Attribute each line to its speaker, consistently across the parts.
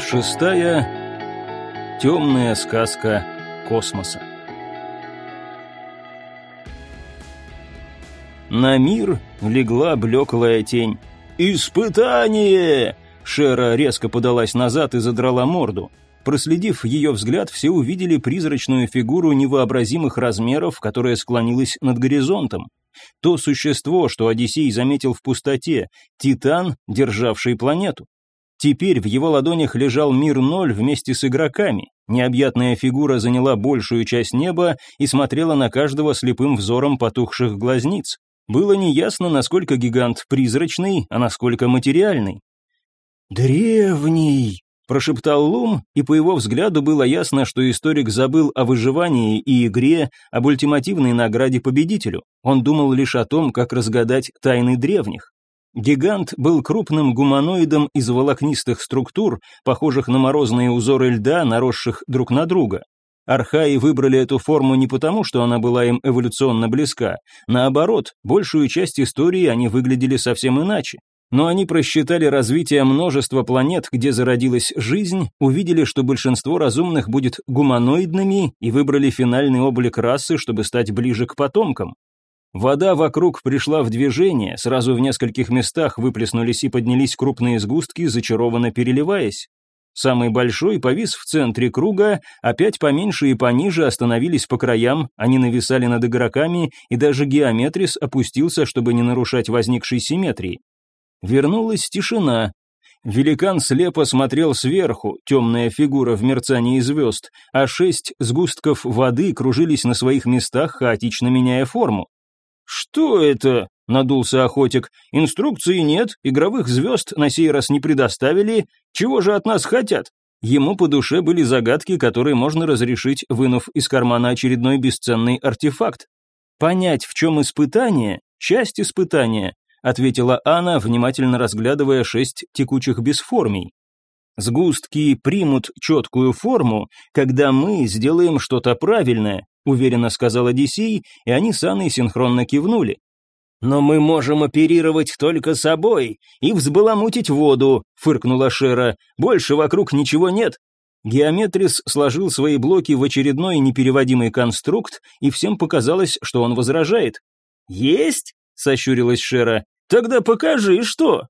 Speaker 1: Шестая. Темная сказка космоса. На мир легла блеклая тень. «Испытание!» Шера резко подалась назад и задрала морду. Проследив ее взгляд, все увидели призрачную фигуру невообразимых размеров, которая склонилась над горизонтом. То существо, что Одиссей заметил в пустоте, Титан, державший планету. Теперь в его ладонях лежал мир ноль вместе с игроками. Необъятная фигура заняла большую часть неба и смотрела на каждого слепым взором потухших глазниц. Было неясно, насколько гигант призрачный, а насколько материальный.
Speaker 2: «Древний!» – прошептал Лум, и по его взгляду было ясно, что историк забыл о выживании и игре, об ультимативной награде победителю. Он думал лишь о том, как разгадать тайны древних. Гигант был крупным гуманоидом из волокнистых структур, похожих на морозные узоры льда, наросших друг на друга. Архаи выбрали эту форму не потому, что она была им эволюционно близка. Наоборот, большую часть истории они выглядели совсем иначе. Но они просчитали развитие множества планет, где зародилась жизнь, увидели, что большинство разумных будет гуманоидными и выбрали финальный облик расы, чтобы стать ближе к потомкам. Вода вокруг пришла в движение, сразу в нескольких местах выплеснулись и поднялись крупные сгустки, зачарованно переливаясь. Самый большой повис в центре круга, опять поменьше и пониже остановились по краям, они нависали над игроками, и даже геометрис опустился, чтобы не нарушать возникшей симметрии. Вернулась тишина. Великан слепо смотрел сверху, темная фигура в мерцании звезд, а шесть сгустков воды кружились на своих местах, хаотично меняя форму. «Что это?» — надулся охотик. «Инструкции нет, игровых звезд на сей раз не предоставили. Чего же от нас хотят?» Ему по душе были загадки, которые можно разрешить, вынув из кармана очередной бесценный артефакт. «Понять, в чем испытание, часть испытания», ответила Анна, внимательно разглядывая шесть текучих бесформий. «Сгустки примут четкую форму, когда мы сделаем что-то правильное, уверенно сказал Одиссей, и они с Анной синхронно кивнули. «Но мы можем оперировать только собой и взбаламутить воду», — фыркнула Шера. «Больше вокруг ничего нет». Геометрис сложил свои блоки в очередной непереводимый конструкт, и всем показалось, что он возражает. «Есть?» — сощурилась Шера. «Тогда покажи, что?»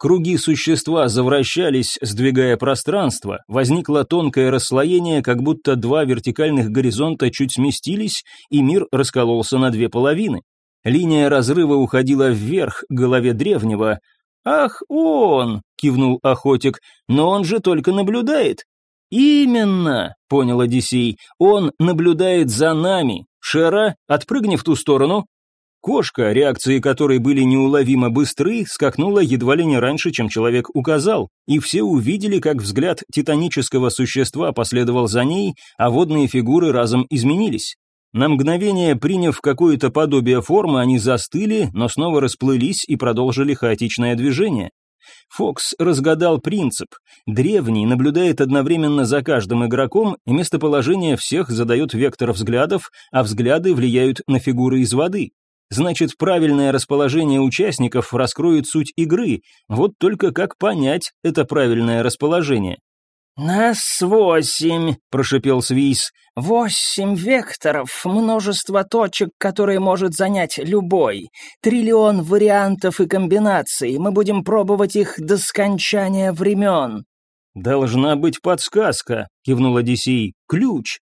Speaker 2: Круги существа завращались, сдвигая пространство, возникло тонкое расслоение, как будто два вертикальных горизонта чуть сместились, и мир раскололся на две половины. Линия разрыва уходила вверх, к голове древнего. «Ах, он!» — кивнул охотик. «Но он же только наблюдает». «Именно!» — понял Одиссей. «Он наблюдает за нами. Шера, отпрыгни в ту сторону». Кошка, реакции которой были неуловимо быстры, скакнула едва ли не раньше, чем человек указал, и все увидели, как взгляд титанического существа последовал за ней, а водные фигуры разом изменились. На мгновение, приняв какое-то подобие формы, они застыли, но снова расплылись и продолжили хаотичное движение. Фокс разгадал принцип. Древний наблюдает одновременно за каждым игроком, и местоположение всех задает вектор взглядов, а взгляды влияют на фигуры из воды. Значит, правильное расположение участников раскроет суть игры, вот только как понять это правильное расположение.
Speaker 3: «Нас восемь», — прошипел Свис. «Восемь векторов, множество точек, которые может занять любой, триллион вариантов и комбинаций, мы будем пробовать их до скончания времен».
Speaker 1: «Должна быть подсказка», — кивнул Одиссей. «Ключ».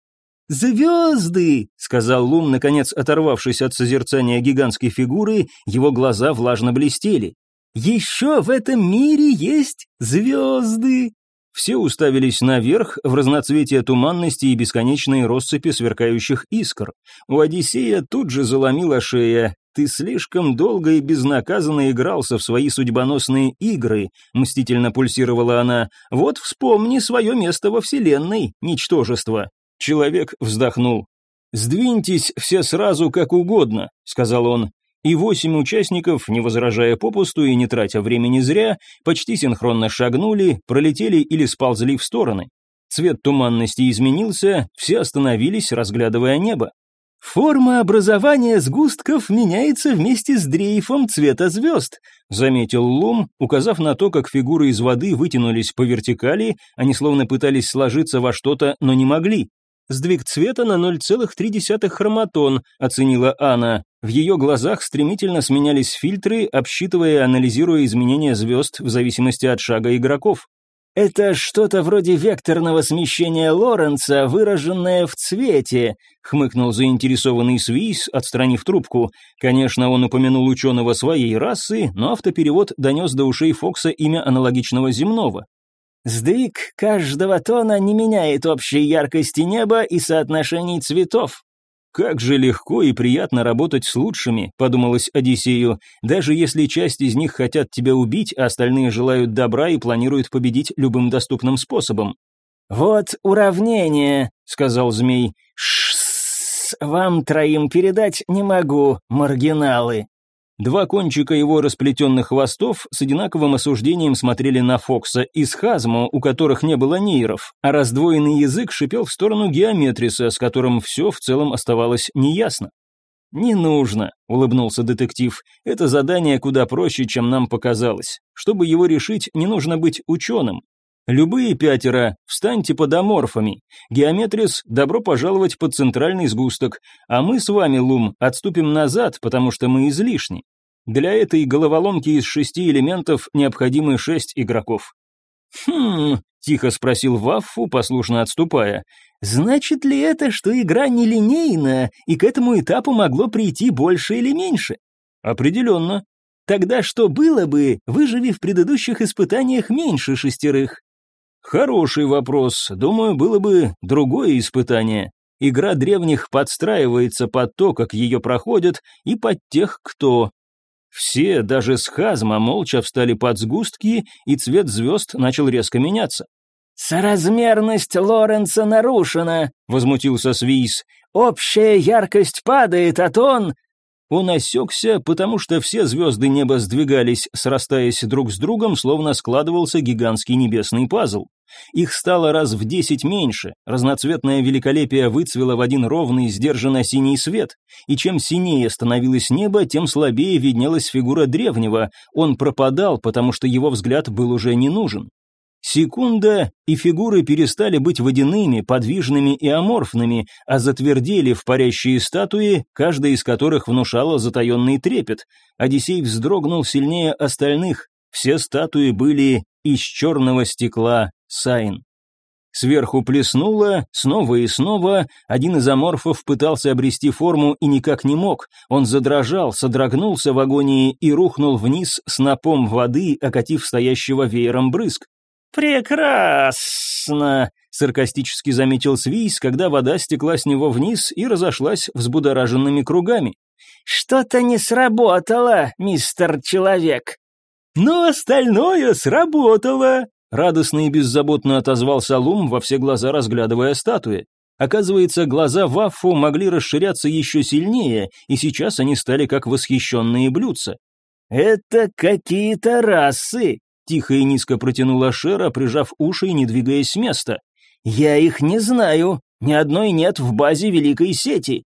Speaker 1: «Звезды!» — сказал Лум, наконец оторвавшись от созерцания гигантской фигуры, его глаза влажно блестели. «Еще в этом мире есть звезды!» Все уставились наверх, в разноцветие туманности и бесконечные россыпи сверкающих искр. У Одиссея тут же заломила шея. «Ты слишком долго и безнаказанно игрался в свои судьбоносные игры», — мстительно пульсировала она. «Вот вспомни свое место во Вселенной, ничтожество». Человек вздохнул. «Сдвиньтесь все сразу как угодно», — сказал он. И восемь участников, не возражая попусту и не тратя времени зря, почти синхронно шагнули, пролетели или сползли в стороны. Цвет туманности изменился, все остановились, разглядывая небо. Форма образования сгустков меняется вместе с дрейфом цвета звезд, заметил Лум, указав на то, как фигуры из воды вытянулись по вертикали, они словно пытались сложиться во что-то, но не могли. Сдвиг цвета на 0,3 хроматон, оценила Анна. В ее глазах стремительно сменялись фильтры, обсчитывая и анализируя изменения звезд в зависимости от шага игроков.
Speaker 3: «Это что-то вроде векторного смещения Лоренца, выраженное в цвете», — хмыкнул заинтересованный Свис, отстранив трубку. Конечно, он упомянул ученого своей расы, но автоперевод донес до ушей Фокса имя аналогичного земного. «Сдвиг каждого тона не меняет общей яркости неба и соотношений цветов»,
Speaker 1: «Как же легко и приятно работать с лучшими», — подумалось Одиссею, «даже если часть из них хотят тебя убить, а остальные желают добра и планируют победить любым доступным способом».
Speaker 3: «Вот уравнение», — сказал змей. «Шсс, вам троим передать не могу, маргиналы».
Speaker 1: Два кончика его расплетенных хвостов с одинаковым осуждением смотрели на Фокса и Схазму, у которых не было нейров, а раздвоенный язык шипел в сторону Геометриса, с которым все в целом оставалось неясно. «Не нужно», — улыбнулся детектив. «Это задание куда проще, чем нам показалось. Чтобы его решить, не нужно быть ученым. Любые пятеро, встаньте под аморфами. Геометрис, добро пожаловать под центральный сгусток, а мы с вами, Лум, отступим назад, потому что мы излишни. Для этой головоломки из шести элементов необходимы шесть игроков.
Speaker 3: «Хм...» — тихо спросил Ваффу, послушно отступая. «Значит ли это, что игра нелинейна, и к этому этапу могло прийти больше или меньше?»
Speaker 1: «Определенно»,
Speaker 3: Тогда что было бы, выживи в предыдущих испытаниях меньше шестерых?
Speaker 1: Хороший вопрос. Думаю, было бы другое испытание. Игра древних подстраивается под то, как ее проходят, и под тех, кто. Все, даже с хазма, молча встали под сгустки, и цвет звезд начал резко меняться.
Speaker 3: «Соразмерность Лоренца нарушена», — возмутился Свис. «Общая яркость падает, а тон...»
Speaker 1: Он осекся, потому что все звезды неба сдвигались, срастаясь друг с другом, словно складывался гигантский небесный пазл. Их стало раз в десять меньше, разноцветное великолепие выцвело в один ровный, сдержанно синий свет, и чем синее становилось небо, тем слабее виднелась фигура древнего, он пропадал, потому что его взгляд был уже не нужен. Секунда, и фигуры перестали быть водяными, подвижными и аморфными, а затвердели в парящие статуи, каждая из которых внушала затаенный трепет. Одиссей вздрогнул сильнее остальных. Все статуи были из черного стекла Сайн. Сверху плеснуло, снова и снова, один из аморфов пытался обрести форму и никак не мог. Он задрожал, содрогнулся в агонии и рухнул вниз снопом воды, окатив стоящего веером брызг.
Speaker 3: «Прекрасно!» — саркастически заметил Свийс, когда вода стекла с него вниз и разошлась взбудораженными кругами. «Что-то не сработало, мистер Человек!»
Speaker 1: «Но остальное сработало!» — радостно и беззаботно отозвался Лум, во все глаза разглядывая статуи. Оказывается, глаза Ваффу могли расширяться еще сильнее, и сейчас они стали как восхищенные блюдца.
Speaker 3: «Это какие-то расы»,
Speaker 1: Тихо и низко протянула Шера, прижав уши и не двигаясь с места.
Speaker 3: «Я их не знаю. Ни одной нет в базе Великой Сети».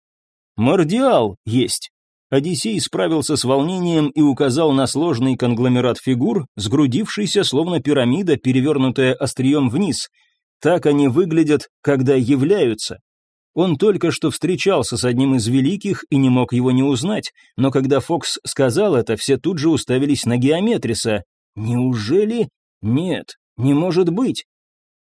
Speaker 1: «Мордиал есть». Одиссей справился с волнением и указал на сложный конгломерат фигур, сгрудившийся словно пирамида, перевернутая острием вниз. Так они выглядят, когда являются. Он только что встречался с одним из великих и не мог его не узнать, но когда Фокс сказал это, все тут же уставились на Геометриса, Неужели? Нет, не может быть.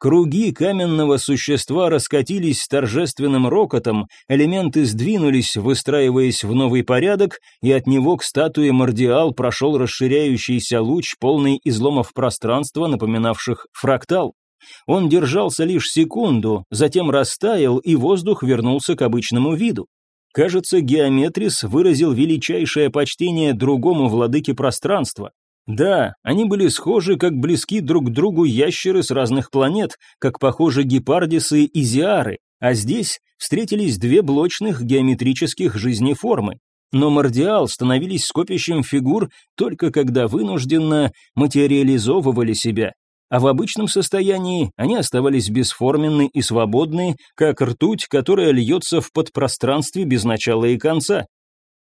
Speaker 1: Круги каменного существа раскатились с торжественным рокотом, элементы сдвинулись, выстраиваясь в новый порядок, и от него к статуе Мордиал прошел расширяющийся луч, полный изломов пространства, напоминавших фрактал. Он держался лишь секунду, затем растаял, и воздух вернулся к обычному виду. Кажется, Геометрис выразил величайшее почтение другому владыке пространства. Да, они были схожи, как близки друг к другу ящеры с разных планет, как похожи гепардисы и зиары, а здесь встретились две блочных геометрических жизнеформы. Но мордиал становились скопищем фигур только когда вынужденно материализовывали себя. а в обычном состоянии они оставались бесформенны и свободны, как ртуть, которая льется в подпространстве без начала и конца.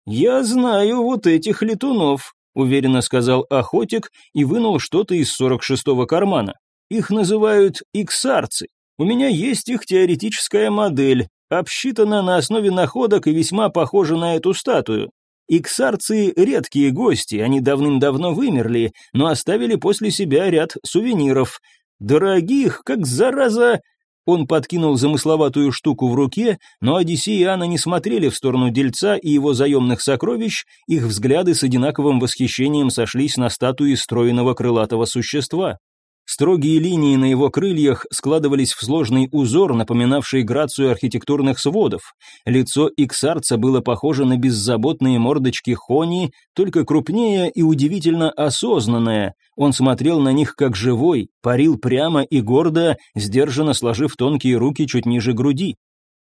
Speaker 1: «Я знаю вот этих летунов», — уверенно сказал охотик и вынул что-то из сорок шестого кармана. «Их называют иксарцы. У меня есть их теоретическая модель, обсчитана на основе находок и весьма похожа на эту статую. Иксарцы – редкие гости, они давным-давно вымерли, но оставили после себя ряд сувениров. Дорогих, как зараза... Он подкинул замысловатую штуку в руке, но Одиссей и Анна не смотрели в сторону дельца и его заемных сокровищ, их взгляды с одинаковым восхищением сошлись на статуе стройного крылатого существа. Строгие линии на его крыльях складывались в сложный узор, напоминавший грацию архитектурных сводов. Лицо иксарца было похоже на беззаботные мордочки Хони, только крупнее и удивительно осознанное. Он смотрел на них как живой, парил прямо и гордо, сдержанно сложив тонкие руки чуть ниже груди.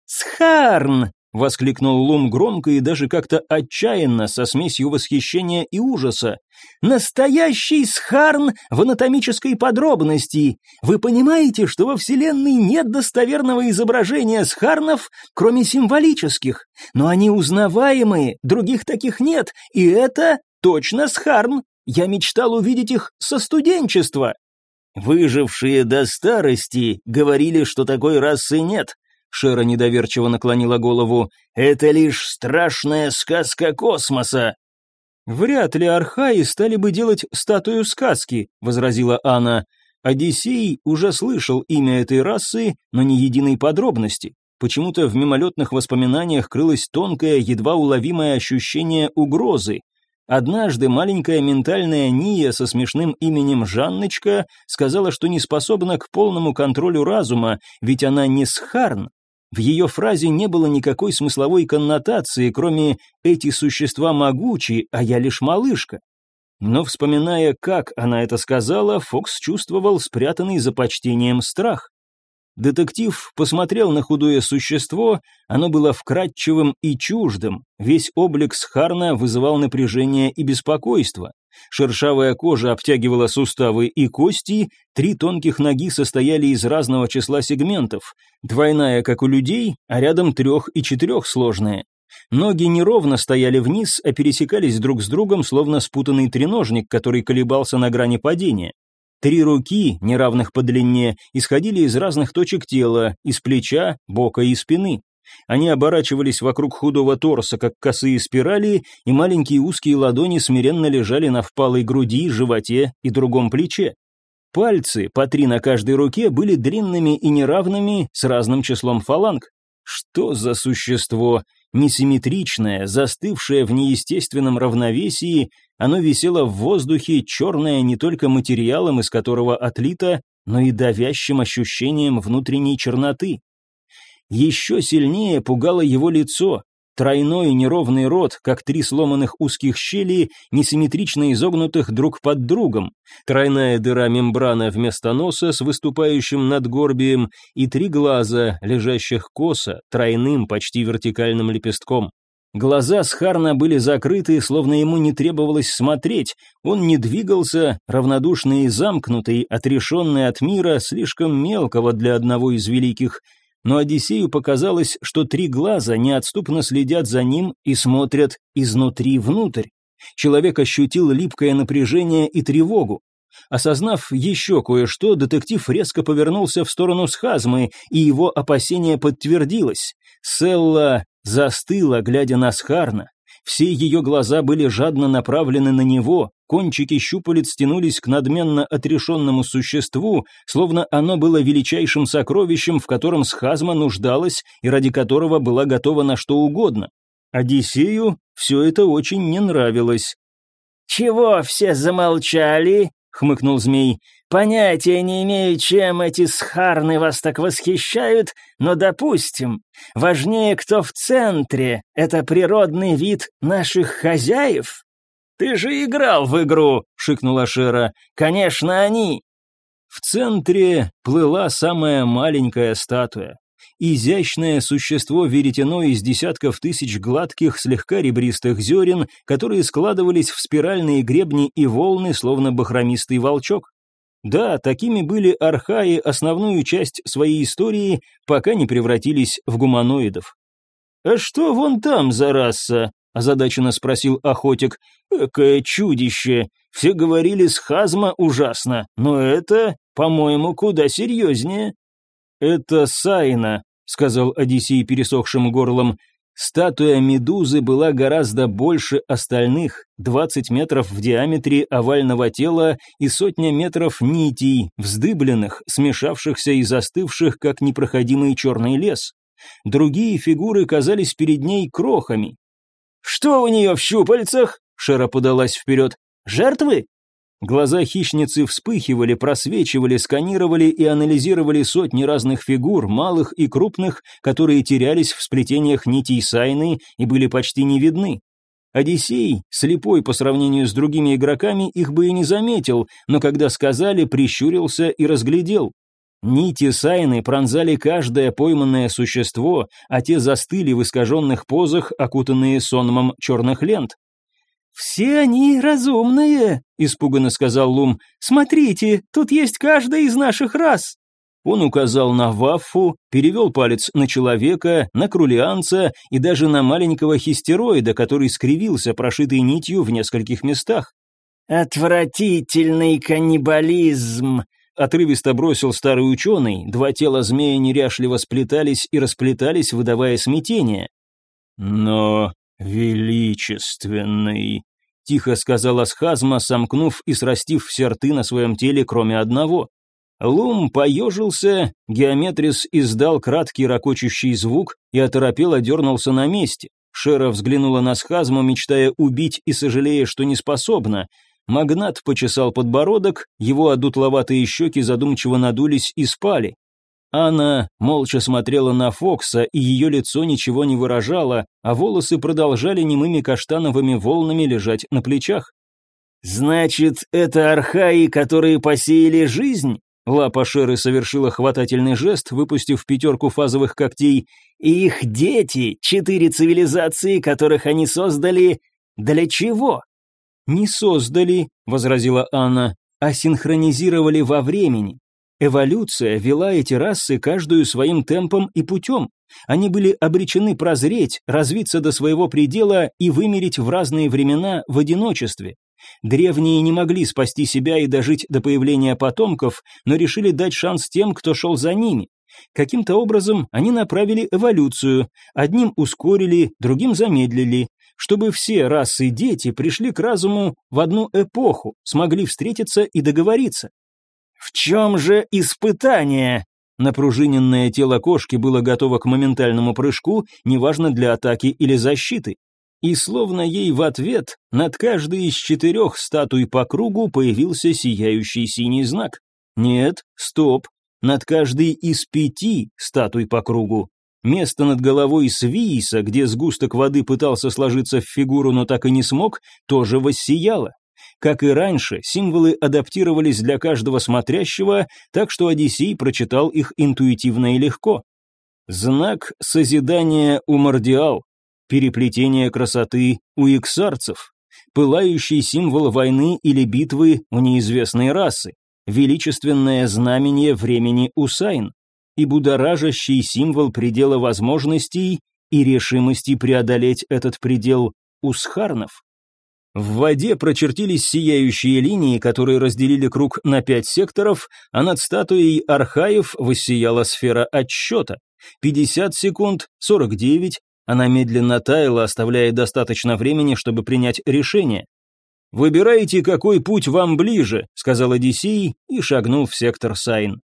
Speaker 1: «Схарн!» Воскликнул Лум громко и даже как-то отчаянно, со смесью восхищения и ужаса. «Настоящий схарн в анатомической подробности! Вы понимаете, что во Вселенной нет достоверного изображения схарнов, кроме символических? Но они узнаваемые, других таких нет, и это точно схарн! Я мечтал увидеть их со студенчества!» Выжившие до старости говорили, что такой расы нет, Шера недоверчиво наклонила голову. «Это лишь страшная сказка космоса!» «Вряд ли архаи стали бы делать статую сказки», — возразила Анна. Одиссей уже слышал имя этой расы, но ни единой подробности. Почему-то в мимолетных воспоминаниях крылось тонкое, едва уловимое ощущение угрозы. Однажды маленькая ментальная Ния со смешным именем Жанночка сказала, что не способна к полному контролю разума, ведь она не схарн, в ее фразе не было никакой смысловой коннотации, кроме «эти существа могучи, а я лишь малышка». Но вспоминая, как она это сказала, Фокс чувствовал спрятанный за почтением страх. Детектив посмотрел на худое существо, оно было вкрадчивым и чуждым, весь облик Схарна вызывал напряжение и беспокойство. Шершавая кожа обтягивала суставы и кости, три тонких ноги состояли из разного числа сегментов, двойная, как у людей, а рядом трех- и четырехсложная. Ноги неровно стояли вниз, а пересекались друг с другом, словно спутанный треножник, который колебался на грани падения. Три руки, неравных по длине, исходили из разных точек тела, из плеча, бока и спины. Они оборачивались вокруг худого торса, как косые спирали, и маленькие узкие ладони смиренно лежали на впалой груди, животе и другом плече. Пальцы, по три на каждой руке, были длинными и неравными, с разным числом фаланг. Что за существо? Несимметричное, застывшее в неестественном равновесии, оно висело в воздухе, черное не только материалом, из которого отлито, но и давящим ощущением внутренней черноты. Еще сильнее пугало его лицо, тройной неровный рот, как три сломанных узких щели, несимметрично изогнутых друг под другом, тройная дыра мембрана вместо носа с выступающим надгорбием и три глаза, лежащих косо, тройным, почти вертикальным лепестком. Глаза Схарна были закрыты, словно ему не требовалось смотреть. Он не двигался, равнодушный и замкнутый, отрешенный от мира, слишком мелкого для одного из великих, но Одиссею показалось, что три глаза неотступно следят за ним и смотрят изнутри внутрь. Человек ощутил липкое напряжение и тревогу. Осознав еще кое-что, детектив резко повернулся в сторону схазмы, и его опасение подтвердилось. Селла застыла, глядя на Схарна. Все ее глаза были жадно направлены на него, кончики щупалец тянулись к надменно отрешенному существу, словно оно было величайшим сокровищем, в котором схазма нуждалась и ради которого была готова на что угодно. Одиссею все это очень не нравилось.
Speaker 3: «Чего все замолчали?» — хмыкнул змей. Понятия не имею, чем эти схарны вас так восхищают, но допустим, важнее кто в центре, это природный вид наших хозяев. Ты же играл в игру, шикнула Шера. Конечно, они.
Speaker 1: В центре плыла самая маленькая статуя. Изящное существо веретено из десятков тысяч гладких, слегка ребристых зерен, которые складывались в спиральные гребни и волны, словно бахромистый волчок. Да, такими были архаи основную часть своей истории, пока не превратились в гуманоидов. «А что вон там за раса?» – озадаченно спросил охотик. «Экое чудище! Все говорили, с хазма ужасно, но это, по-моему, куда серьезнее». «Это Сайна», — сказал Одиссей пересохшим горлом. Статуя Медузы была гораздо больше остальных, 20 метров в диаметре овального тела и сотня метров нитей, вздыбленных, смешавшихся и застывших, как непроходимый черный лес. Другие фигуры казались перед ней крохами. «Что у нее в щупальцах?» Шера подалась вперед. «Жертвы?» Глаза хищницы вспыхивали, просвечивали, сканировали и анализировали сотни разных фигур, малых и крупных, которые терялись в сплетениях нитей Сайны и были почти не видны. Одиссей, слепой по сравнению с другими игроками, их бы и не заметил, но когда сказали, прищурился и разглядел. Нити Сайны пронзали каждое пойманное существо, а те застыли в искаженных позах, окутанные сонмом черных лент.
Speaker 3: «Все они разумные», — испуганно сказал Лум. «Смотрите, тут есть каждая из наших рас».
Speaker 1: Он указал на Ваффу, перевел палец на человека, на крулианца и даже на маленького хистероида, который скривился, прошитой нитью в нескольких местах.
Speaker 3: «Отвратительный каннибализм», —
Speaker 1: отрывисто бросил старый ученый, два тела змея неряшливо сплетались и расплетались, выдавая смятение. «Но величественный», — тихо сказала Схазма, сомкнув и срастив все рты на своем теле, кроме одного. Лум поежился, геометрис издал краткий ракочущий звук и оторопело дернулся на месте. Шера взглянула на схазму, мечтая убить и сожалея, что не способна. Магнат почесал подбородок, его одутловатые щеки задумчиво надулись и спали. Анна молча смотрела на Фокса, и ее лицо ничего не выражало, а волосы продолжали немыми каштановыми волнами лежать на плечах.
Speaker 3: «Значит, это архаи, которые посеяли жизнь?» Лапа Шеры совершила хватательный жест, выпустив пятерку фазовых когтей. «И их дети, четыре цивилизации, которых они создали, для чего?»
Speaker 1: «Не создали», — возразила Анна, — «а синхронизировали во времени. Эволюция вела эти расы каждую своим темпом и путем. Они были обречены прозреть, развиться до своего предела и вымереть в разные времена в одиночестве. Древние не могли спасти себя и дожить до появления потомков, но решили дать шанс тем, кто шел за ними. Каким-то образом они направили эволюцию, одним ускорили, другим замедлили, чтобы все расы дети пришли к разуму в одну эпоху, смогли встретиться и договориться.
Speaker 3: «В чем же испытание?»
Speaker 1: Напружиненное тело кошки было готово к моментальному прыжку, неважно для атаки или защиты и словно ей в ответ над каждой из четырех статуй по кругу появился сияющий синий знак. Нет, стоп, над каждой из пяти статуй по кругу. Место над головой Свииса, где сгусток воды пытался сложиться в фигуру, но так и не смог, тоже воссияло. Как и раньше, символы адаптировались для каждого смотрящего, так что Одиссей прочитал их интуитивно и легко. Знак созидания у Мордиал, переплетение красоты у иксарцев, пылающий символ войны или битвы у неизвестной расы, величественное знамение времени у Сайн и будоражащий символ предела возможностей и решимости преодолеть этот предел у Схарнов. В воде прочертились сияющие линии, которые разделили круг на пять секторов, а над статуей Архаев воссияла сфера отсчета. 50 секунд, 49, она медленно таяла, оставляя достаточно времени, чтобы принять решение. «Выбирайте, какой путь вам ближе», — сказал Одиссей и шагнул в сектор Сайн.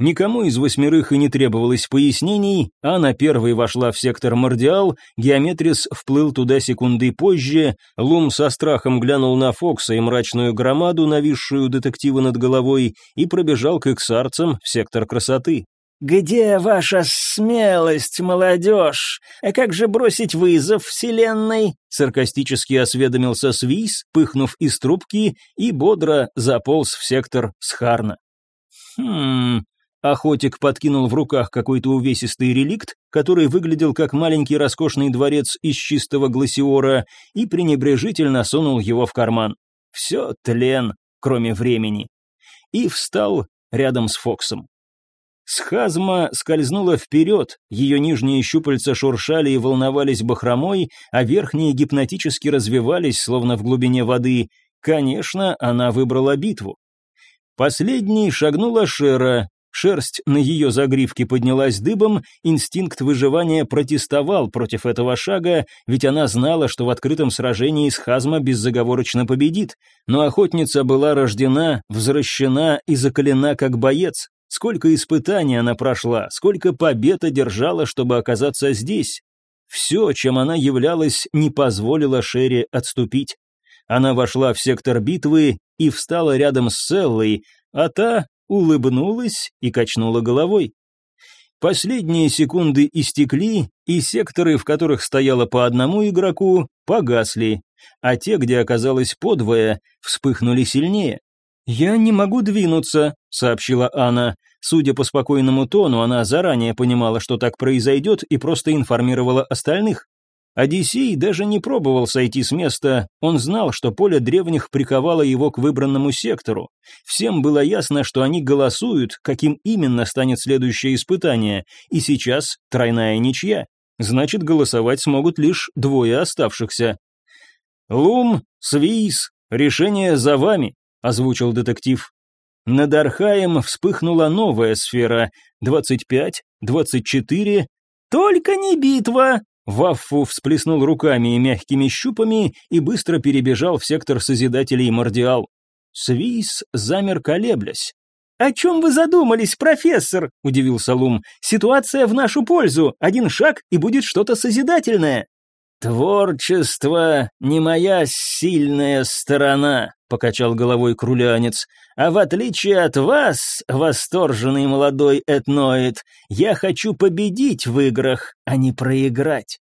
Speaker 1: Никому из восьмерых и не требовалось пояснений, а на первой вошла в сектор Мордиал, Геометрис вплыл туда секунды позже, Лум со страхом глянул на Фокса и мрачную громаду, нависшую детектива над головой, и пробежал к эксарцам в сектор красоты.
Speaker 3: «Где ваша смелость, молодежь? А как же бросить вызов Вселенной?»
Speaker 1: Саркастически осведомился Свис, пыхнув из трубки, и бодро заполз в сектор Схарна. «Хм...» Охотик подкинул в руках какой-то увесистый реликт, который выглядел как маленький роскошный дворец из чистого гласиора, и пренебрежительно сунул его в карман. «Все тлен, кроме времени». и встал рядом с Фоксом. Схазма скользнула вперед, ее нижние щупальца шуршали и волновались бахромой, а верхние гипнотически развивались, словно в глубине воды. Конечно, она выбрала битву. Последней шагнула Шера, шерсть на ее загривке поднялась дыбом, инстинкт выживания протестовал против этого шага, ведь она знала, что в открытом сражении Схазма беззаговорочно победит, но охотница была рождена, возвращена и закалена как боец, Сколько испытаний она прошла, сколько побед одержала, чтобы оказаться здесь. Все, чем она являлась, не позволило Шерри отступить. Она вошла в сектор битвы и встала рядом с Селлой, а та улыбнулась и качнула головой. Последние секунды истекли, и секторы, в которых стояло по одному игроку, погасли, а те, где оказалось подвое, вспыхнули сильнее. «Я не могу двинуться», — сообщила Анна. Судя по спокойному тону, она заранее понимала, что так произойдет, и просто информировала остальных. Одиссей даже не пробовал сойти с места, он знал, что поле древних приковало его к выбранному сектору. Всем было ясно, что они голосуют, каким именно станет следующее испытание, и сейчас тройная ничья. Значит, голосовать смогут лишь двое оставшихся. «Лум, Свиз, решение за вами», озвучил детектив. Над Архаем вспыхнула новая сфера. Двадцать пять, двадцать четыре. «Только не битва!» Ваффу всплеснул руками и мягкими щупами и быстро перебежал в сектор Созидателей Мордиал. Свис замер колеблясь. «О чем вы задумались, профессор?» – удивился Лум. «Ситуация в нашу пользу. Один шаг, и будет что-то созидательное». «Творчество не моя сильная сторона», — покачал головой крулянец. «А в отличие от вас, восторженный молодой этноид, я хочу победить в играх, а не проиграть».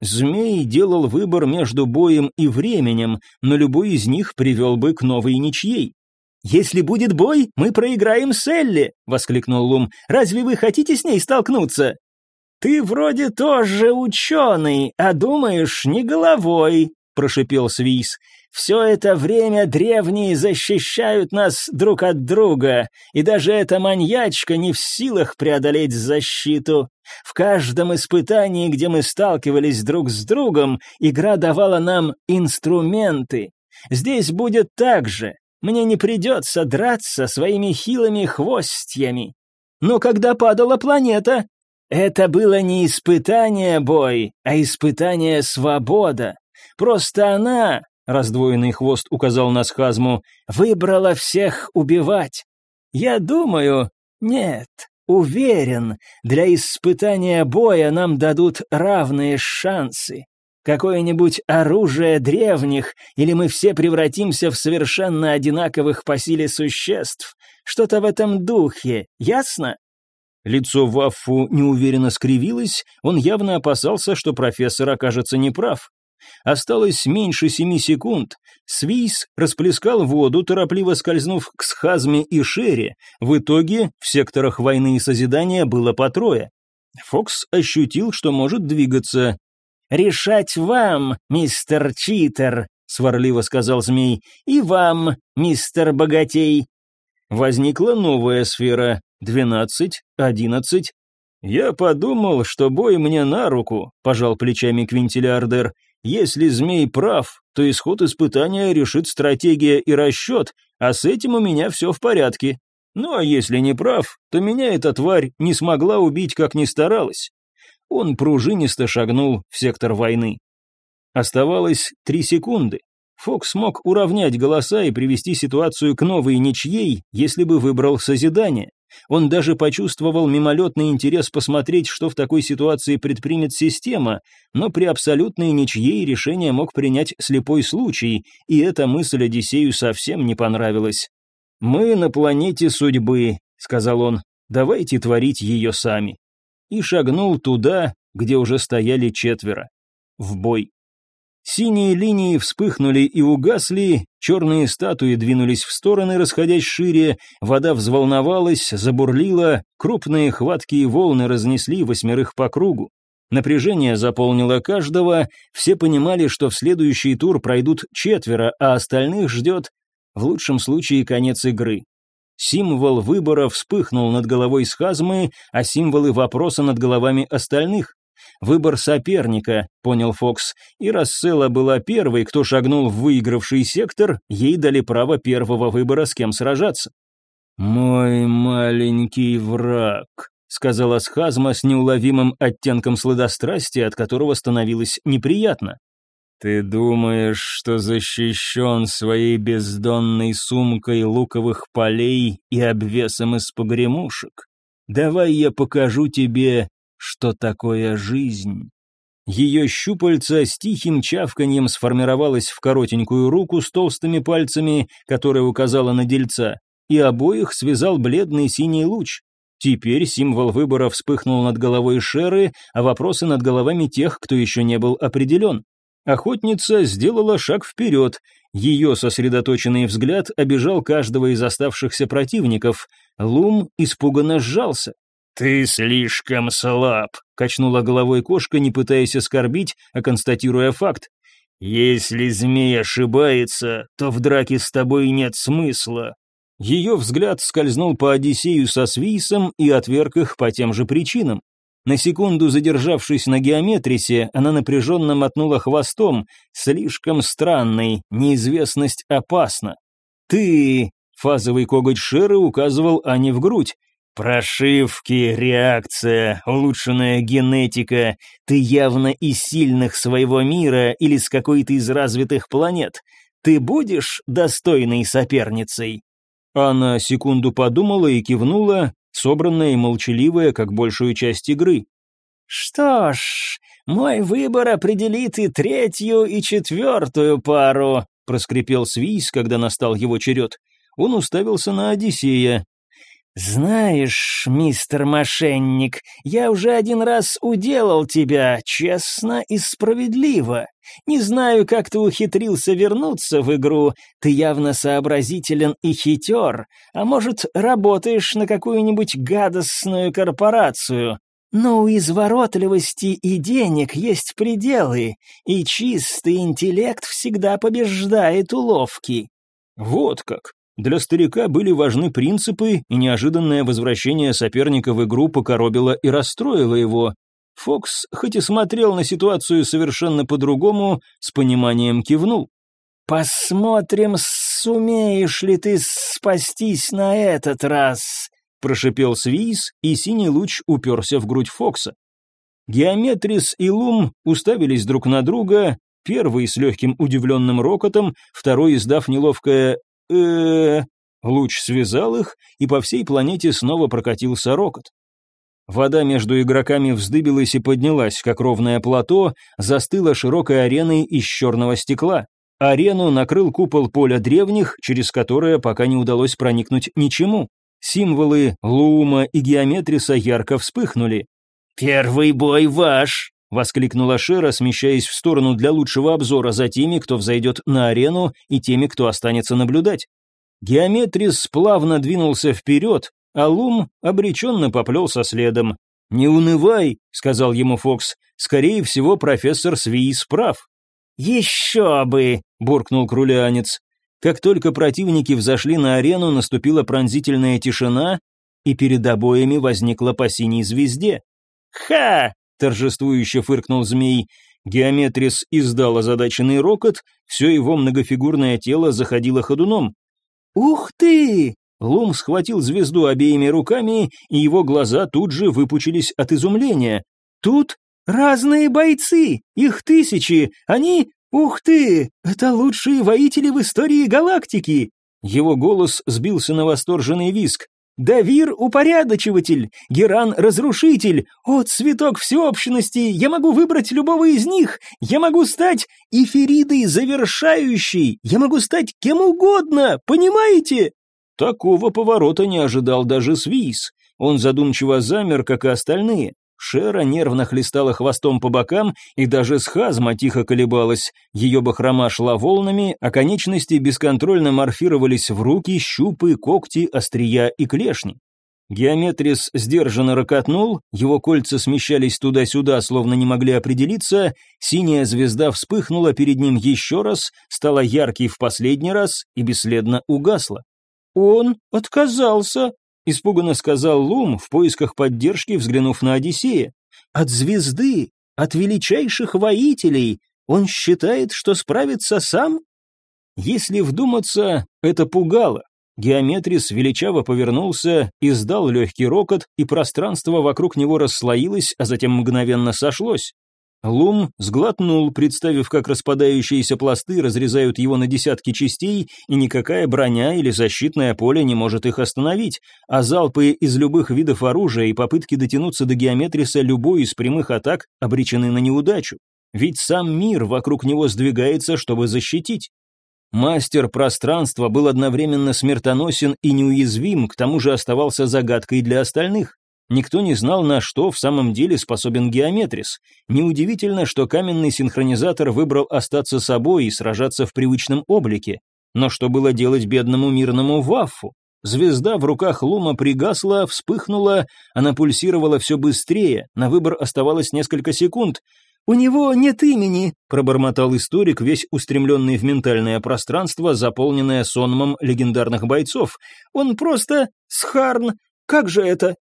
Speaker 1: Змей делал выбор между боем и временем, но любой из них привел бы к новой ничьей. «Если будет бой, мы проиграем Селли!» — воскликнул Лум. «Разве вы хотите с ней столкнуться?» «Ты вроде тоже ученый, а думаешь не головой», — прошипел Свис. «Все это время древние защищают нас друг от друга, и даже эта маньячка не в силах преодолеть защиту. В каждом испытании, где мы сталкивались друг с другом, игра давала нам инструменты. Здесь будет так же. Мне не придется драться своими хилыми хвостьями. Но когда падала планета, это было не испытание бой, а испытание свобода. Просто она, раздвоенный хвост указал на схазму, выбрала всех убивать. Я думаю, нет, уверен, для испытания боя нам дадут равные шансы. Какое-нибудь оружие древних, или мы все превратимся в совершенно одинаковых по силе существ. Что-то в этом духе, ясно? Лицо Ваффу неуверенно скривилось, он явно опасался, что профессор окажется неправ. Осталось меньше семи секунд. Свис расплескал воду, торопливо скользнув к схазме и шере. В итоге в секторах войны и созидания было по трое. Фокс ощутил, что может двигаться. «Решать вам, мистер Читер», — сварливо сказал змей, — «и вам, мистер Богатей». Возникла новая сфера, Двенадцать, одиннадцать. Я подумал, что бой мне на руку, пожал плечами Квинтилиардер. Если змей прав, то исход испытания решит стратегия и расчет, а с этим у меня все в порядке. Ну а если не прав, то меня эта тварь не смогла убить, как ни старалась. Он пружинисто шагнул в сектор войны. Оставалось три секунды. Фокс смог уравнять голоса и привести ситуацию к новой ничьей, если бы выбрал созидание. Он даже почувствовал мимолетный интерес посмотреть, что в такой ситуации предпримет система, но при абсолютной ничьей решение мог принять слепой случай, и эта мысль Одиссею совсем не понравилась. «Мы на планете судьбы», — сказал он, — «давайте творить ее сами». И шагнул туда, где уже стояли четверо. В бой. Синие линии вспыхнули и угасли, черные статуи двинулись в стороны, расходясь шире, вода взволновалась, забурлила, крупные хваткие волны разнесли восьмерых по кругу. Напряжение заполнило каждого, все понимали, что в следующий тур пройдут четверо, а остальных ждет, в лучшем случае, конец игры.
Speaker 2: Символ выбора вспыхнул над головой схазмы, а символы вопроса над головами остальных. Выбор соперника, понял Фокс, и Рассела была первой, кто шагнул в выигравший сектор, ей дали право первого выбора, с кем сражаться. «Мой маленький враг», — сказала Схазма с неуловимым оттенком сладострастия, от которого становилось неприятно. «Ты думаешь, что защищен своей бездонной сумкой луковых полей и обвесом из погремушек? Давай я покажу тебе, что такое жизнь». Ее щупальца с тихим чавканьем сформировалось в коротенькую руку с толстыми пальцами, которая указала на дельца, и обоих связал бледный синий луч. Теперь символ выбора вспыхнул над головой Шеры, а вопросы над головами тех, кто еще не был определен. Охотница сделала шаг вперед. Ее сосредоточенный взгляд обижал каждого из оставшихся противников. Лум испуганно сжался. «Ты слишком слаб», — качнула головой кошка, не пытаясь оскорбить, а констатируя факт. «Если змей ошибается, то в драке с тобой нет смысла». Ее взгляд скользнул по Одиссею со Свисом и отверг их по тем же причинам. На секунду задержавшись на геометрисе, она напряженно мотнула хвостом. Слишком странный, неизвестность опасна. «Ты...» — фазовый коготь Шеры указывал Ане в грудь. «Прошивки, реакция, улучшенная генетика. Ты явно из сильных своего мира или с какой-то из развитых планет. Ты будешь достойной соперницей?» Она секунду подумала и кивнула, собранная и молчаливая, как большую часть игры.
Speaker 3: «Что ж, мой выбор определит и третью, и четвертую пару», — проскрипел Свис, когда настал его черед.
Speaker 2: Он уставился на Одиссея.
Speaker 3: «Знаешь, мистер мошенник, я уже один раз уделал тебя, честно и справедливо. Не знаю, как ты ухитрился вернуться в игру, ты явно сообразителен и хитер, а может, работаешь на какую-нибудь гадостную корпорацию. Но у изворотливости и денег есть пределы, и чистый интеллект всегда побеждает уловки».
Speaker 2: «Вот как!» Для старика были важны принципы, и неожиданное возвращение соперника в игру покоробило и расстроило его. Фокс, хоть и смотрел на ситуацию совершенно по-другому, с пониманием кивнул.
Speaker 3: «Посмотрим, сумеешь ли ты спастись на этот раз», — прошипел Свиз, и синий луч уперся в грудь Фокса.
Speaker 2: Геометрис и Лум уставились друг на друга, первый с легким удивленным рокотом, второй издав неловкое э Луч связал их, и по всей планете снова прокатился рокот. Вода между игроками вздыбилась и поднялась, как ровное плато, застыла широкой ареной из черного стекла. Арену накрыл купол поля древних, через которое пока не удалось проникнуть ничему. Символы Луума и Геометриса ярко вспыхнули.
Speaker 3: «Первый бой ваш!»
Speaker 2: — воскликнула Шера, смещаясь в сторону для лучшего обзора за теми, кто взойдет на арену, и теми, кто останется наблюдать. Геометрис плавно двинулся вперед, а Лум обреченно поплелся следом. «Не унывай», — сказал ему Фокс, — «скорее всего, профессор Свиис прав».
Speaker 3: «Еще бы», — буркнул крулянец.
Speaker 2: Как только противники взошли на арену, наступила пронзительная тишина, и перед обоями возникла по синей звезде.
Speaker 3: «Ха!»
Speaker 2: Торжествующе фыркнул змей. Геометрис издал озадаченный рокот, все его многофигурное тело заходило ходуном.
Speaker 3: «Ух ты!»
Speaker 2: Лум схватил звезду обеими руками, и его глаза тут же выпучились от изумления. «Тут разные бойцы, их тысячи, они... Ух ты! Это лучшие воители в истории галактики!» Его голос сбился на восторженный виск. Давир — упорядочиватель, Геран — разрушитель, о, цветок всеобщности, я могу выбрать любого из них, я могу стать эфиридой завершающей, я могу стать кем угодно, понимаете?» Такого поворота не ожидал даже Свис. Он задумчиво замер, как и остальные. Шера нервно хлестала хвостом по бокам, и даже схазма тихо колебалась. Ее бахрома шла волнами, а конечности бесконтрольно морфировались в руки, щупы, когти, острия и клешни. Геометрис сдержанно ракотнул, его кольца смещались туда-сюда, словно не могли определиться, синяя звезда вспыхнула перед ним еще раз, стала яркой в последний раз и бесследно угасла.
Speaker 1: Он отказался, испуганно сказал Лум в поисках поддержки, взглянув на Одиссея. От звезды, от величайших воителей. Он считает, что справится сам? Если вдуматься, это пугало. Геометрис величаво повернулся, издал легкий рокот, и пространство вокруг него расслоилось, а затем мгновенно сошлось. Лум сглотнул, представив, как распадающиеся пласты разрезают его на десятки частей, и никакая броня или защитное поле не может их остановить, а залпы из любых видов оружия и попытки дотянуться до геометриса любой из прямых атак обречены на неудачу. Ведь сам мир вокруг него сдвигается, чтобы защитить. Мастер пространства был одновременно смертоносен и неуязвим, к тому же оставался загадкой для остальных. Никто не знал, на что в самом деле способен геометрис. Неудивительно, что каменный синхронизатор выбрал остаться собой и сражаться в привычном облике. Но что было делать бедному мирному Ваффу? Звезда в руках Лума пригасла, вспыхнула, она пульсировала все быстрее, на выбор оставалось несколько секунд. «У него нет имени», — пробормотал историк, весь устремленный в ментальное пространство, заполненное сонмом легендарных бойцов. «Он просто Схарн. Как же это?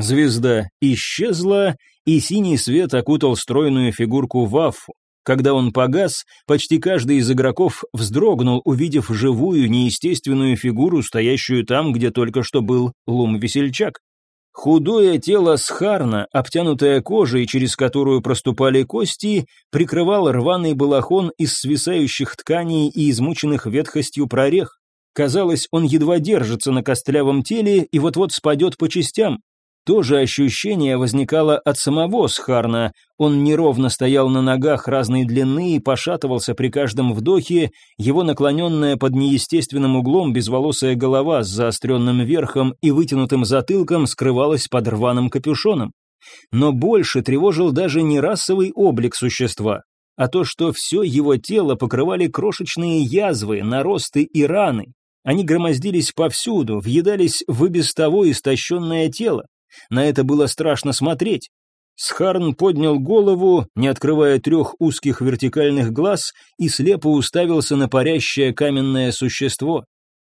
Speaker 1: Звезда исчезла, и синий свет окутал стройную фигурку Ваффу. Когда он погас, почти каждый из игроков вздрогнул, увидев живую, неестественную фигуру, стоящую там, где только что был Лум-весельчак. Худое тело Схарна, обтянутое кожей, через которую проступали кости, прикрывал рваный балахон из свисающих тканей и измученных ветхостью прорех. Казалось, он едва держится на костлявом теле и вот-вот спадет по частям. То же ощущение возникало от самого Схарна. Он неровно стоял на ногах разной длины и пошатывался при каждом вдохе, его наклоненная под неестественным углом безволосая голова с заостренным верхом и вытянутым затылком скрывалась под рваным капюшоном. Но больше тревожил даже не расовый облик существа, а то, что все его тело покрывали крошечные язвы, наросты и раны. Они громоздились повсюду, въедались в и без того истощенное тело. На это было страшно смотреть. Схарн поднял голову, не открывая трех узких вертикальных глаз, и слепо уставился на парящее каменное существо.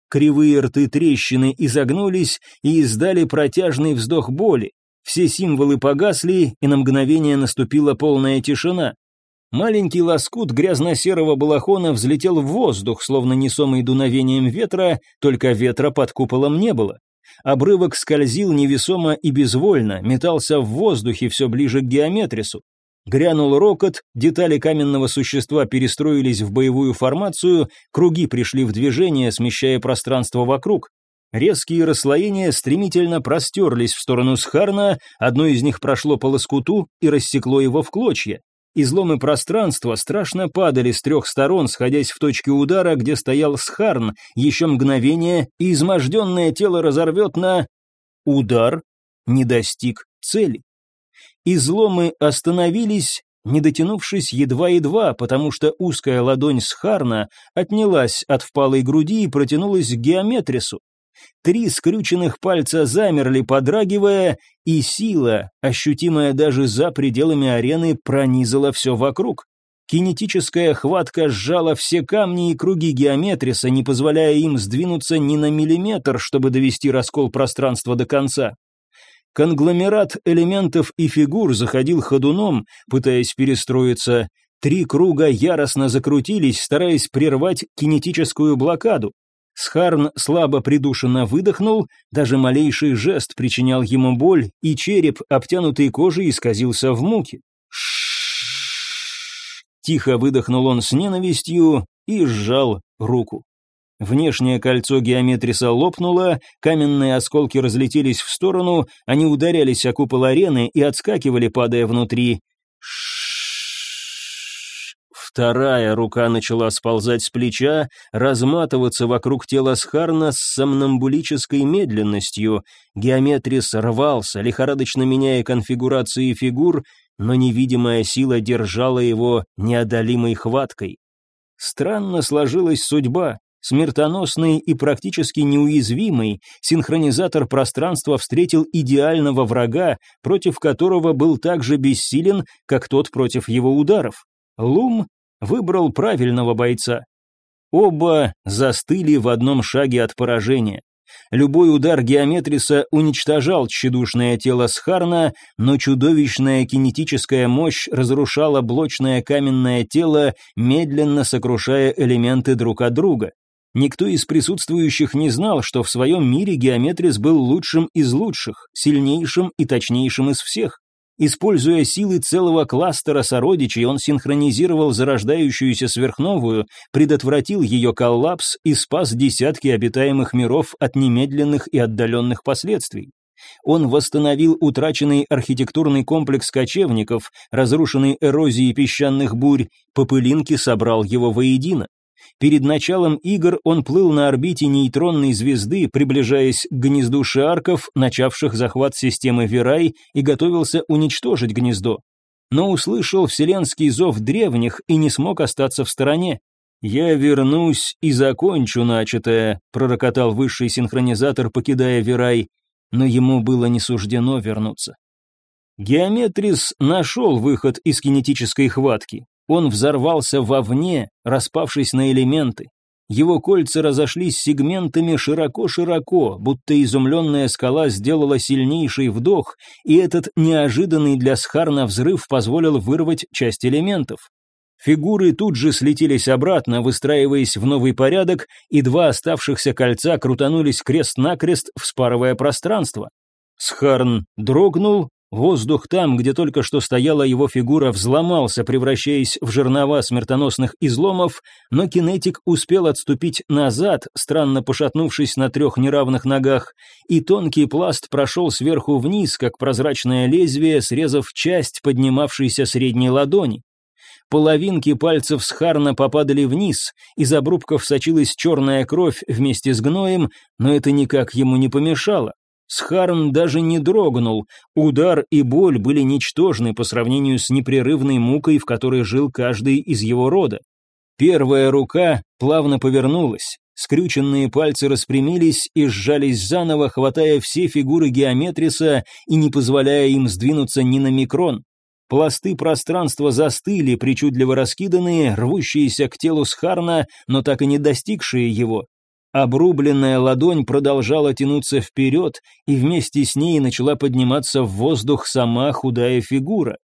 Speaker 1: Кривые рты трещины изогнулись и издали протяжный вздох боли. Все символы погасли, и на мгновение наступила полная тишина. Маленький лоскут грязно-серого балахона взлетел в воздух, словно несомый дуновением ветра, только ветра под куполом не было. Обрывок скользил невесомо и безвольно, метался в воздухе все ближе к геометрису. Грянул рокот, детали каменного существа перестроились в боевую формацию, круги пришли в движение, смещая пространство вокруг. Резкие расслоения стремительно простерлись в сторону Схарна, одно из них прошло по лоскуту и рассекло его в клочья. Изломы пространства страшно падали с трех сторон, сходясь в точке удара, где стоял Схарн, еще мгновение, и изможденное тело разорвет на... Удар не достиг цели. Изломы остановились, не дотянувшись едва-едва, потому что узкая ладонь Схарна отнялась от впалой груди и протянулась к геометрису. Три скрюченных пальца замерли, подрагивая, и сила, ощутимая даже за пределами арены, пронизала все вокруг. Кинетическая хватка сжала все камни и круги геометриса, не позволяя им сдвинуться ни на миллиметр, чтобы довести раскол пространства до конца. Конгломерат элементов и фигур заходил ходуном, пытаясь перестроиться. Три круга яростно закрутились, стараясь прервать кинетическую блокаду. Схарн слабо придушенно выдохнул, даже малейший жест причинял ему боль, и череп, обтянутый кожей, исказился в муке. Тихо выдохнул он с ненавистью и сжал руку. Внешнее кольцо геометриса лопнуло, каменные осколки разлетелись в сторону, они ударялись о купол арены и отскакивали, падая внутри. Ш Вторая рука начала сползать с плеча, разматываться вокруг тела Схарна с сомнамбулической медленностью. Геометрис рвался, лихорадочно меняя конфигурации фигур, но невидимая сила держала его неодолимой хваткой. Странно сложилась судьба. Смертоносный и практически неуязвимый, синхронизатор пространства встретил идеального врага, против которого был так же бессилен, как тот против его ударов. Лум выбрал правильного бойца. Оба застыли в одном шаге от поражения. Любой удар Геометриса уничтожал тщедушное тело Схарна, но чудовищная кинетическая мощь разрушала блочное каменное тело, медленно сокрушая элементы друг от друга. Никто из присутствующих не знал, что в своем мире Геометрис был лучшим из лучших, сильнейшим и точнейшим из всех. Используя силы целого кластера сородичей, он синхронизировал зарождающуюся сверхновую, предотвратил ее коллапс и спас десятки обитаемых миров от немедленных и отдаленных последствий. Он восстановил утраченный архитектурный комплекс кочевников, разрушенный эрозией песчаных бурь, по пылинке собрал его воедино. Перед началом игр он плыл на орбите нейтронной звезды, приближаясь к гнезду шиарков, начавших захват системы Вирай, и готовился уничтожить гнездо. Но услышал вселенский зов древних и не смог остаться в стороне. «Я вернусь и закончу начатое», — пророкотал высший синхронизатор, покидая Вирай, но ему было не суждено вернуться. Геометрис нашел выход из кинетической хватки. Он взорвался вовне, распавшись на элементы. Его кольца разошлись сегментами широко-широко, будто изумленная скала сделала сильнейший вдох, и этот неожиданный для Схарна взрыв позволил вырвать часть элементов. Фигуры тут же слетелись обратно, выстраиваясь в новый порядок, и два оставшихся кольца крутанулись крест-накрест, вспарывая пространство. Схарн дрогнул, Воздух там, где только что стояла его фигура, взломался, превращаясь в жернова смертоносных изломов, но кинетик успел отступить назад, странно пошатнувшись на трех неравных ногах, и тонкий пласт прошел сверху вниз, как прозрачное лезвие, срезав часть поднимавшейся средней ладони. Половинки пальцев Схарна попадали вниз, из обрубков сочилась черная кровь вместе с гноем, но это никак ему не помешало. Схарн даже не дрогнул, удар и боль были ничтожны по сравнению с непрерывной мукой, в которой жил каждый из его рода. Первая рука плавно повернулась, скрюченные пальцы распрямились и сжались заново, хватая все фигуры геометриса и не позволяя им сдвинуться ни на микрон. Пласты пространства застыли, причудливо раскиданные, рвущиеся к телу Схарна, но так и не достигшие его. Обрубленная ладонь продолжала тянуться вперед, и вместе с ней начала подниматься в воздух сама худая фигура.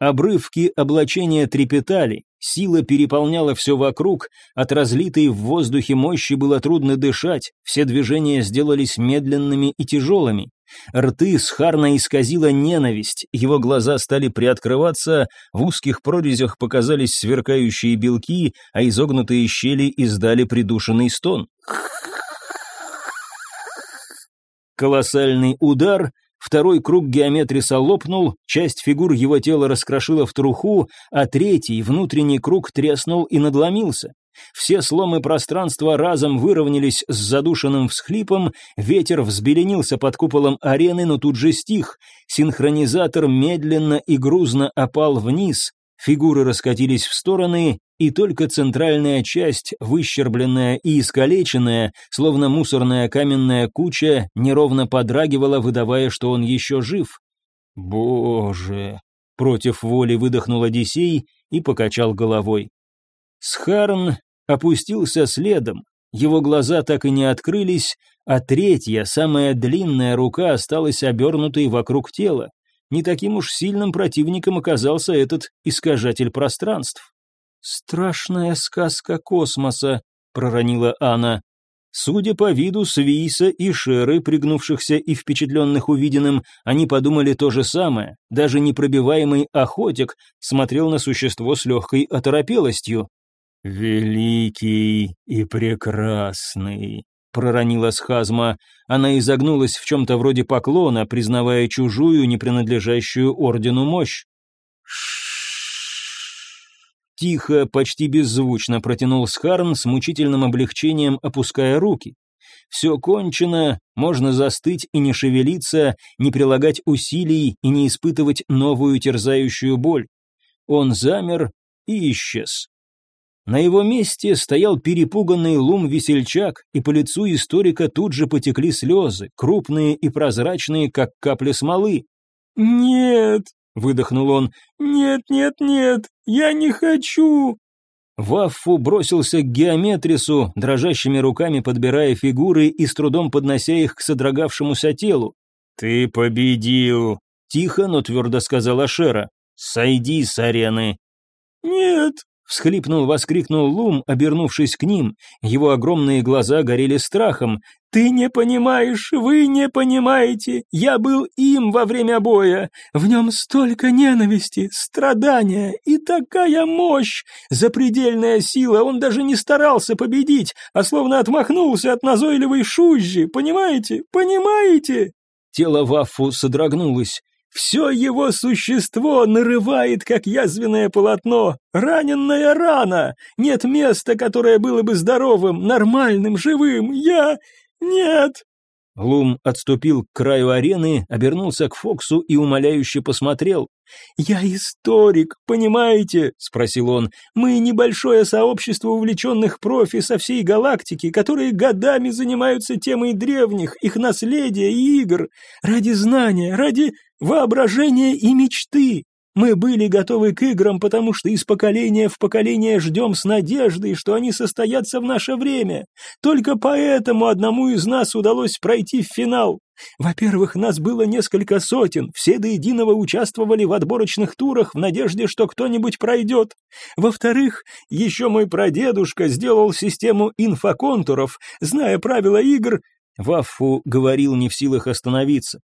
Speaker 1: Обрывки облачения трепетали, сила переполняла все вокруг, от разлитой в воздухе мощи было трудно дышать, все движения сделались медленными и тяжелыми. Рты Схарна исказила ненависть, его глаза стали приоткрываться, в узких прорезях показались сверкающие белки, а изогнутые щели издали придушенный стон. Колоссальный удар, второй круг геометриса лопнул, часть фигур его тела раскрошила в труху, а третий, внутренний круг треснул и надломился. Все сломы пространства разом выровнялись с задушенным всхлипом, ветер взбеленился под куполом арены, но тут же стих. Синхронизатор медленно и грузно опал вниз, фигуры раскатились в стороны, и только центральная часть, выщербленная и искалеченная, словно мусорная каменная куча, неровно подрагивала, выдавая, что он еще жив. «Боже!» — против воли выдохнул Одиссей и покачал головой. Схарн опустился следом, его глаза так и не открылись, а третья, самая длинная рука осталась обернутой вокруг тела. Не таким уж сильным противником оказался этот искажатель пространств. «Страшная сказка космоса», — проронила Анна. Судя по виду Свиса и Шеры, пригнувшихся и впечатленных увиденным, они подумали то же самое. Даже непробиваемый охотик смотрел на существо с легкой оторопелостью. «Великий и прекрасный», — проронила схазма. Она изогнулась в чем-то вроде поклона, признавая чужую, не принадлежащую ордену мощь. Тихо, почти беззвучно протянул Схарн с мучительным облегчением, опуская руки. Все кончено, можно застыть и не шевелиться, не прилагать усилий и не испытывать новую терзающую боль. Он замер и исчез. На его месте стоял перепуганный лум-весельчак, и по лицу историка тут же потекли слезы, крупные и прозрачные, как капли смолы.
Speaker 3: «Нет», — выдохнул он, — «нет, нет, нет, я не хочу».
Speaker 1: Ваффу бросился к геометрису, дрожащими руками подбирая фигуры и с трудом поднося их к содрогавшемуся телу. «Ты победил!» — тихо, но твердо сказала Шера. «Сойди с арены!»
Speaker 3: «Нет!» — всхлипнул, воскликнул Лум, обернувшись к ним. Его огромные глаза горели страхом. «Ты не понимаешь, вы не понимаете. Я был им во время боя. В нем столько ненависти, страдания и такая мощь. Запредельная сила, он даже не старался победить, а словно отмахнулся от назойливой шужжи. Понимаете? Понимаете?»
Speaker 1: Тело Ваффу содрогнулось.
Speaker 3: Все его существо нарывает, как язвенное полотно. Раненная рана. Нет места, которое было бы здоровым, нормальным, живым. Я... «Нет!»
Speaker 1: Лум отступил к краю арены, обернулся к Фоксу и умоляюще посмотрел.
Speaker 3: «Я историк, понимаете?» — спросил он. «Мы небольшое сообщество увлеченных профи со всей галактики, которые годами занимаются темой древних, их наследия и игр, ради знания, ради воображения и мечты. Мы были готовы к играм, потому что из поколения в поколение ждем с надеждой, что они состоятся в наше время. Только поэтому одному из нас удалось пройти в финал. Во-первых, нас было несколько сотен, все до единого участвовали в отборочных турах в надежде, что кто-нибудь пройдет. Во-вторых, еще мой прадедушка сделал систему инфоконтуров, зная правила игр,
Speaker 1: Ваффу говорил не в силах остановиться.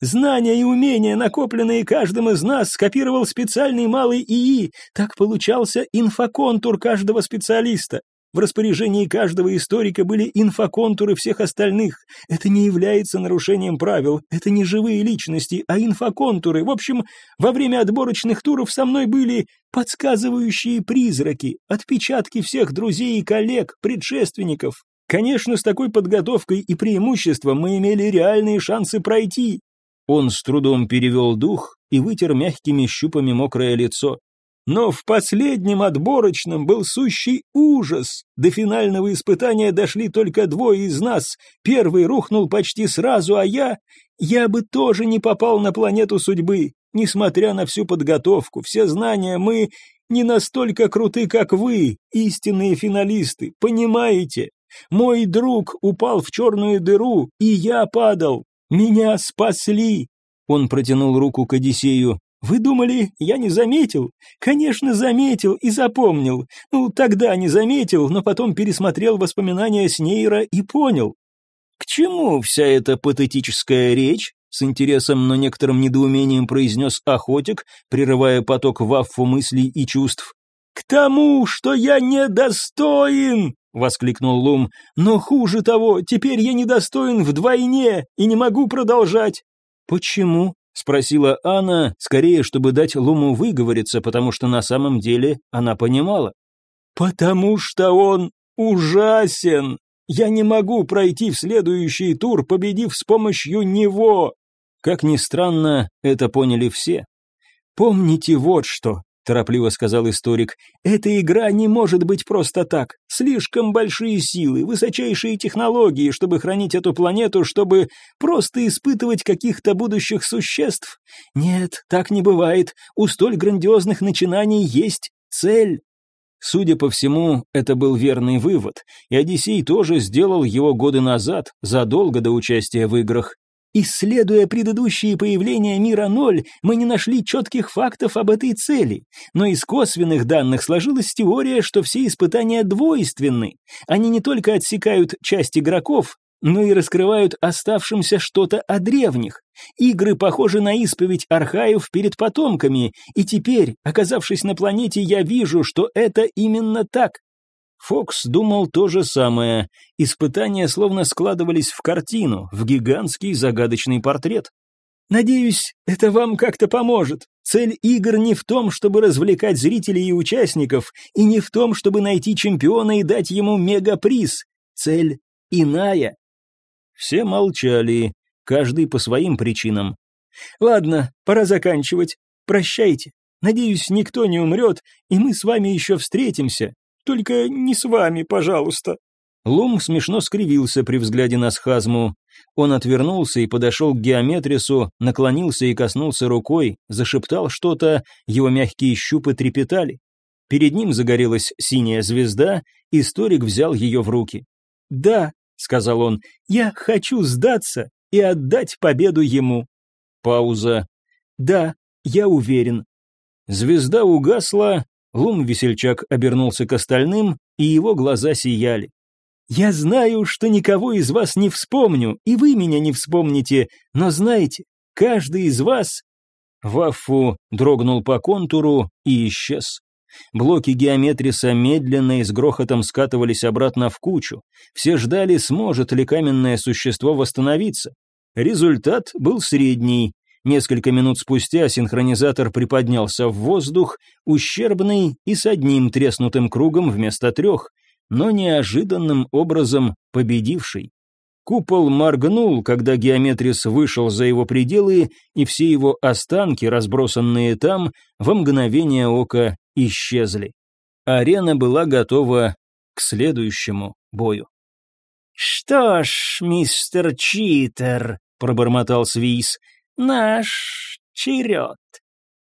Speaker 3: Знания и умения, накопленные каждым из нас, скопировал специальный малый ИИ. Так получался инфоконтур каждого специалиста. В распоряжении каждого историка были инфоконтуры всех остальных. Это не является нарушением правил, это не живые личности, а инфоконтуры. В общем, во время отборочных туров со мной были подсказывающие призраки, отпечатки всех друзей и коллег, предшественников. Конечно, с такой подготовкой и преимуществом мы имели реальные шансы пройти.
Speaker 1: Он с трудом перевел дух и вытер мягкими щупами мокрое лицо.
Speaker 3: Но в последнем отборочном был сущий ужас. До финального испытания дошли только двое из нас. Первый рухнул почти сразу, а я... Я бы тоже не попал на планету судьбы. Несмотря на всю подготовку, все знания, мы не настолько круты, как вы, истинные финалисты, понимаете? Мой друг упал в черную дыру, и я падал. Меня спасли. Он протянул руку к Одиссею. Вы думали, я не заметил? Конечно, заметил и запомнил. Ну, тогда не заметил, но потом пересмотрел воспоминания с Нейра и понял.
Speaker 1: К чему вся эта патетическая речь? С интересом, но некоторым недоумением произнес охотик, прерывая поток ваффу мыслей и чувств.
Speaker 3: «К тому, что я недостоин!» — воскликнул Лум. «Но хуже того, теперь я недостоин вдвойне и не могу продолжать».
Speaker 1: «Почему?» — спросила Анна, скорее, чтобы дать Луму выговориться, потому что на самом деле она понимала.
Speaker 3: «Потому что он ужасен. Я не могу пройти в следующий тур, победив с помощью него».
Speaker 1: Как ни странно, это поняли все.
Speaker 3: «Помните вот что торопливо сказал историк. «Эта игра не может быть просто так. Слишком большие силы, высочайшие технологии, чтобы хранить эту планету, чтобы просто испытывать каких-то будущих существ. Нет, так не бывает. У столь грандиозных начинаний есть цель».
Speaker 1: Судя по всему, это был верный вывод, и Одиссей тоже сделал его годы назад, задолго до участия в играх.
Speaker 3: Исследуя предыдущие появления мира ноль, мы не нашли четких фактов об этой цели, но из косвенных данных сложилась теория, что все испытания двойственны. Они не только отсекают часть игроков, но и раскрывают оставшимся что-то о древних. Игры похожи на исповедь архаев перед потомками, и теперь, оказавшись на планете, я вижу, что это именно так.
Speaker 1: Фокс думал то же самое. Испытания словно складывались в картину, в гигантский загадочный портрет.
Speaker 3: «Надеюсь, это вам как-то поможет. Цель игр не в том, чтобы развлекать зрителей и участников, и не в том, чтобы найти чемпиона и дать ему мегаприз. Цель иная».
Speaker 1: Все молчали, каждый по своим причинам.
Speaker 3: «Ладно, пора заканчивать. Прощайте. Надеюсь, никто не умрет, и мы с вами еще встретимся. Только не с вами, пожалуйста».
Speaker 1: Лум смешно скривился при взгляде на схазму. Он отвернулся и подошел к геометрису, наклонился и коснулся рукой, зашептал что-то, его мягкие щупы трепетали. Перед ним загорелась синяя звезда, и Сторик взял ее в руки. «Да», — сказал он, — «я хочу сдаться и отдать победу ему». Пауза. «Да, я уверен». Звезда угасла, Лум-весельчак обернулся к остальным, и его глаза сияли. «Я знаю, что никого из вас не вспомню, и вы меня не вспомните, но знаете, каждый из вас...» Ваффу дрогнул по контуру и исчез. Блоки геометриса медленно и с грохотом скатывались обратно в кучу. Все ждали, сможет ли каменное существо восстановиться. Результат был средний. Несколько минут спустя синхронизатор приподнялся в воздух, ущербный и с одним треснутым кругом вместо трех, но неожиданным образом победивший. Купол моргнул, когда геометрис вышел за его пределы, и все его останки, разбросанные там, во мгновение ока исчезли. Арена была готова к следующему бою.
Speaker 3: «Что ж, мистер Читер», — пробормотал Свис, — «наш черед».